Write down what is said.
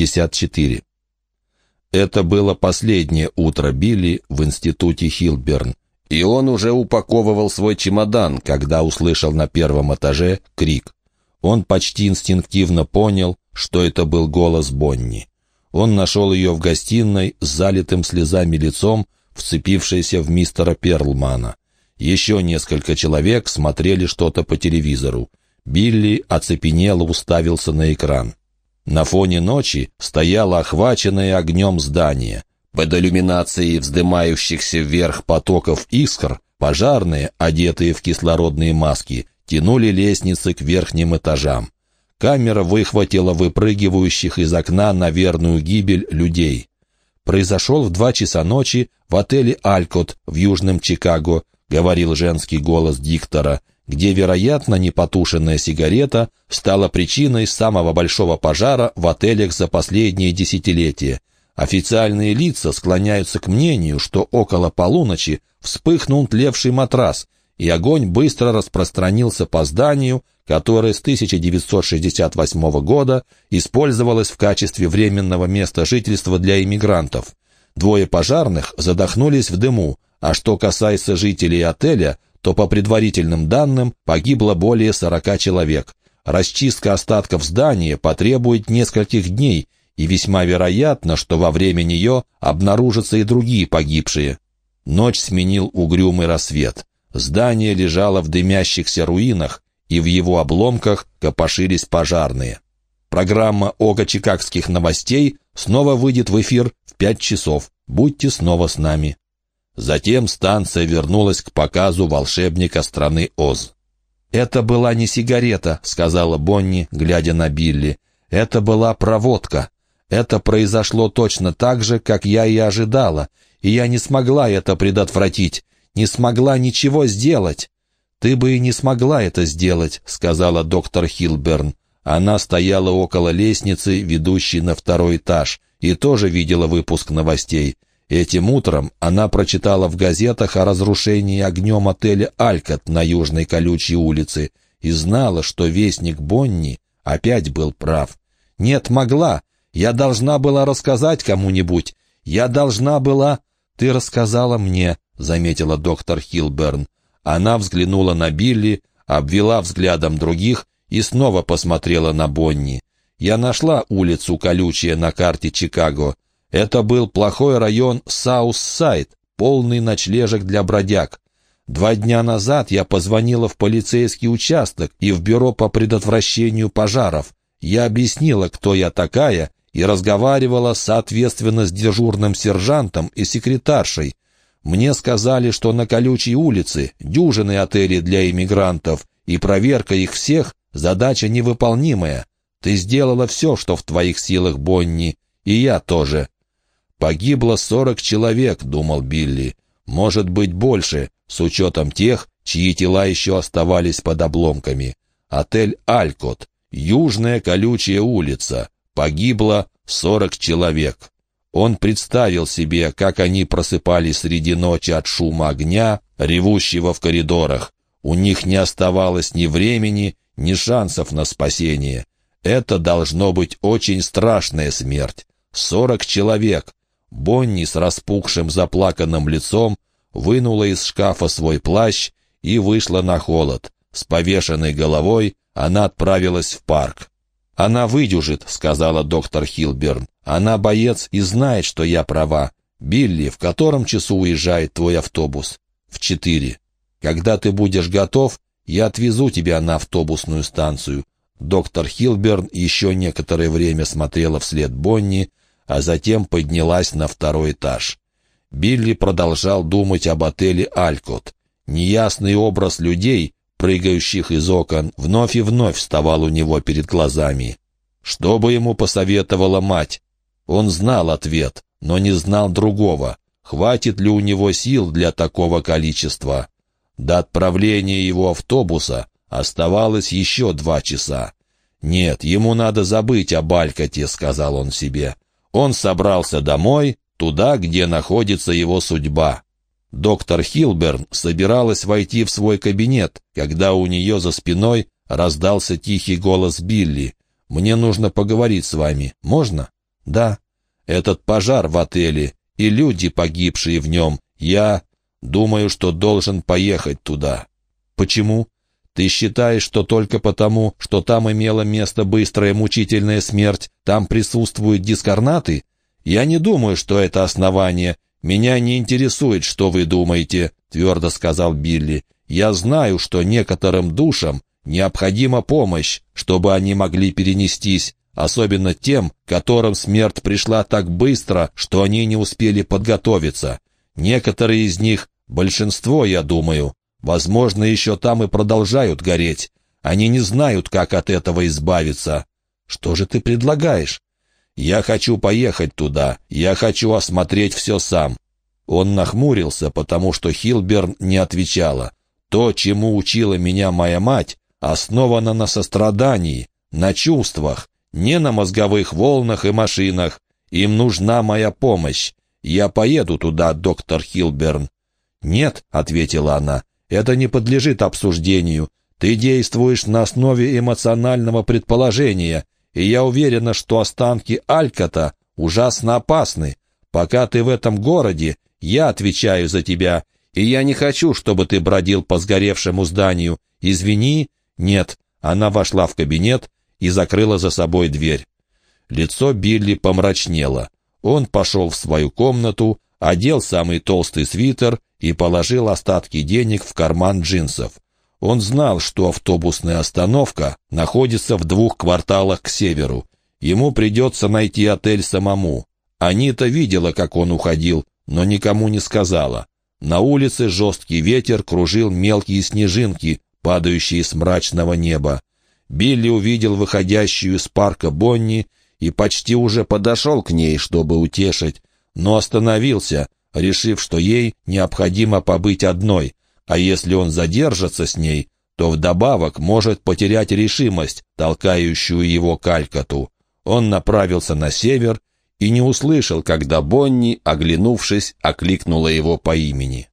54. Это было последнее утро Билли в институте Хилберн, и он уже упаковывал свой чемодан, когда услышал на первом этаже крик. Он почти инстинктивно понял, что это был голос Бонни. Он нашел ее в гостиной с залитым слезами лицом, вцепившейся в мистера Перлмана. Еще несколько человек смотрели что-то по телевизору. Билли оцепенело уставился на экран. На фоне ночи стояло охваченное огнем здание. Под иллюминацией вздымающихся вверх потоков искр пожарные, одетые в кислородные маски, тянули лестницы к верхним этажам. Камера выхватила выпрыгивающих из окна на верную гибель людей. Произошел в два часа ночи в отеле «Алькот» в Южном Чикаго, говорил женский голос диктора, где, вероятно, непотушенная сигарета стала причиной самого большого пожара в отелях за последние десятилетия. Официальные лица склоняются к мнению, что около полуночи вспыхнул тлевший матрас, и огонь быстро распространился по зданию, которое с 1968 года использовалось в качестве временного места жительства для иммигрантов. Двое пожарных задохнулись в дыму, а что касается жителей отеля, то по предварительным данным погибло более 40 человек. Расчистка остатков здания потребует нескольких дней, и весьма вероятно, что во время нее обнаружатся и другие погибшие. Ночь сменил угрюмый рассвет. Здание лежало в дымящихся руинах, и в его обломках копошились пожарные. Программа «Ога чикагских новостей» снова выйдет в эфир в пять часов. Будьте снова с нами. Затем станция вернулась к показу волшебника страны Оз. «Это была не сигарета», — сказала Бонни, глядя на Билли. «Это была проводка. Это произошло точно так же, как я и ожидала, и я не смогла это предотвратить, не смогла ничего сделать». «Ты бы и не смогла это сделать», — сказала доктор Хилберн. Она стояла около лестницы, ведущей на второй этаж, и тоже видела выпуск новостей. Этим утром она прочитала в газетах о разрушении огнем отеля «Алькот» на Южной Колючей улице и знала, что вестник Бонни опять был прав. «Нет, могла. Я должна была рассказать кому-нибудь. Я должна была...» «Ты рассказала мне», — заметила доктор Хилберн. Она взглянула на Билли, обвела взглядом других и снова посмотрела на Бонни. «Я нашла улицу Колючая на карте Чикаго. Это был плохой район Саус-Сайд, полный ночлежек для бродяг. Два дня назад я позвонила в полицейский участок и в бюро по предотвращению пожаров. Я объяснила, кто я такая, и разговаривала соответственно с дежурным сержантом и секретаршей. Мне сказали, что на колючей улице дюжины отелей для иммигрантов, и проверка их всех — задача невыполнимая. Ты сделала все, что в твоих силах, Бонни, и я тоже. «Погибло сорок человек», — думал Билли. «Может быть, больше, с учетом тех, чьи тела еще оставались под обломками. Отель «Алькот», Южная колючая улица. Погибло сорок человек». Он представил себе, как они просыпались среди ночи от шума огня, ревущего в коридорах. У них не оставалось ни времени, ни шансов на спасение. Это должно быть очень страшная смерть. Сорок человек, Бонни с распухшим заплаканным лицом вынула из шкафа свой плащ и вышла на холод. С повешенной головой она отправилась в парк. «Она выдюжит», — сказала доктор Хилберн. «Она боец и знает, что я права. Билли, в котором часу уезжает твой автобус?» «В четыре. Когда ты будешь готов, я отвезу тебя на автобусную станцию». Доктор Хилберн еще некоторое время смотрела вслед Бонни, а затем поднялась на второй этаж. Билли продолжал думать об отеле «Алькот». Неясный образ людей, прыгающих из окон, вновь и вновь вставал у него перед глазами. Что бы ему посоветовала мать? Он знал ответ, но не знал другого. Хватит ли у него сил для такого количества? До отправления его автобуса оставалось еще два часа. «Нет, ему надо забыть об Алькоте», — сказал он себе. Он собрался домой, туда, где находится его судьба. Доктор Хилберн собиралась войти в свой кабинет, когда у нее за спиной раздался тихий голос Билли. «Мне нужно поговорить с вами. Можно?» «Да, этот пожар в отеле и люди, погибшие в нем. Я думаю, что должен поехать туда». «Почему?» «Ты считаешь, что только потому, что там имела место быстрая мучительная смерть, там присутствуют дискорнаты? Я не думаю, что это основание. Меня не интересует, что вы думаете», — твердо сказал Билли. «Я знаю, что некоторым душам необходима помощь, чтобы они могли перенестись, особенно тем, которым смерть пришла так быстро, что они не успели подготовиться. Некоторые из них, большинство, я думаю, возможно, еще там и продолжают гореть. Они не знают, как от этого избавиться. Что же ты предлагаешь? Я хочу поехать туда, я хочу осмотреть все сам. Он нахмурился, потому что Хилберн не отвечала. То, чему учила меня моя мать, основано на сострадании, на чувствах, не на мозговых волнах и машинах. Им нужна моя помощь. Я поеду туда, доктор Хилберн». «Нет», — ответила она, — «это не подлежит обсуждению. Ты действуешь на основе эмоционального предположения, и я уверена, что останки Альката ужасно опасны. Пока ты в этом городе, я отвечаю за тебя, и я не хочу, чтобы ты бродил по сгоревшему зданию. Извини». «Нет». Она вошла в кабинет, и закрыла за собой дверь. Лицо Билли помрачнело. Он пошел в свою комнату, одел самый толстый свитер и положил остатки денег в карман джинсов. Он знал, что автобусная остановка находится в двух кварталах к северу. Ему придется найти отель самому. Анита видела, как он уходил, но никому не сказала. На улице жесткий ветер кружил мелкие снежинки, падающие с мрачного неба. Билли увидел выходящую из парка Бонни и почти уже подошел к ней, чтобы утешить, но остановился, решив, что ей необходимо побыть одной, а если он задержится с ней, то вдобавок может потерять решимость, толкающую его к. Он направился на север и не услышал, когда Бонни, оглянувшись, окликнула его по имени.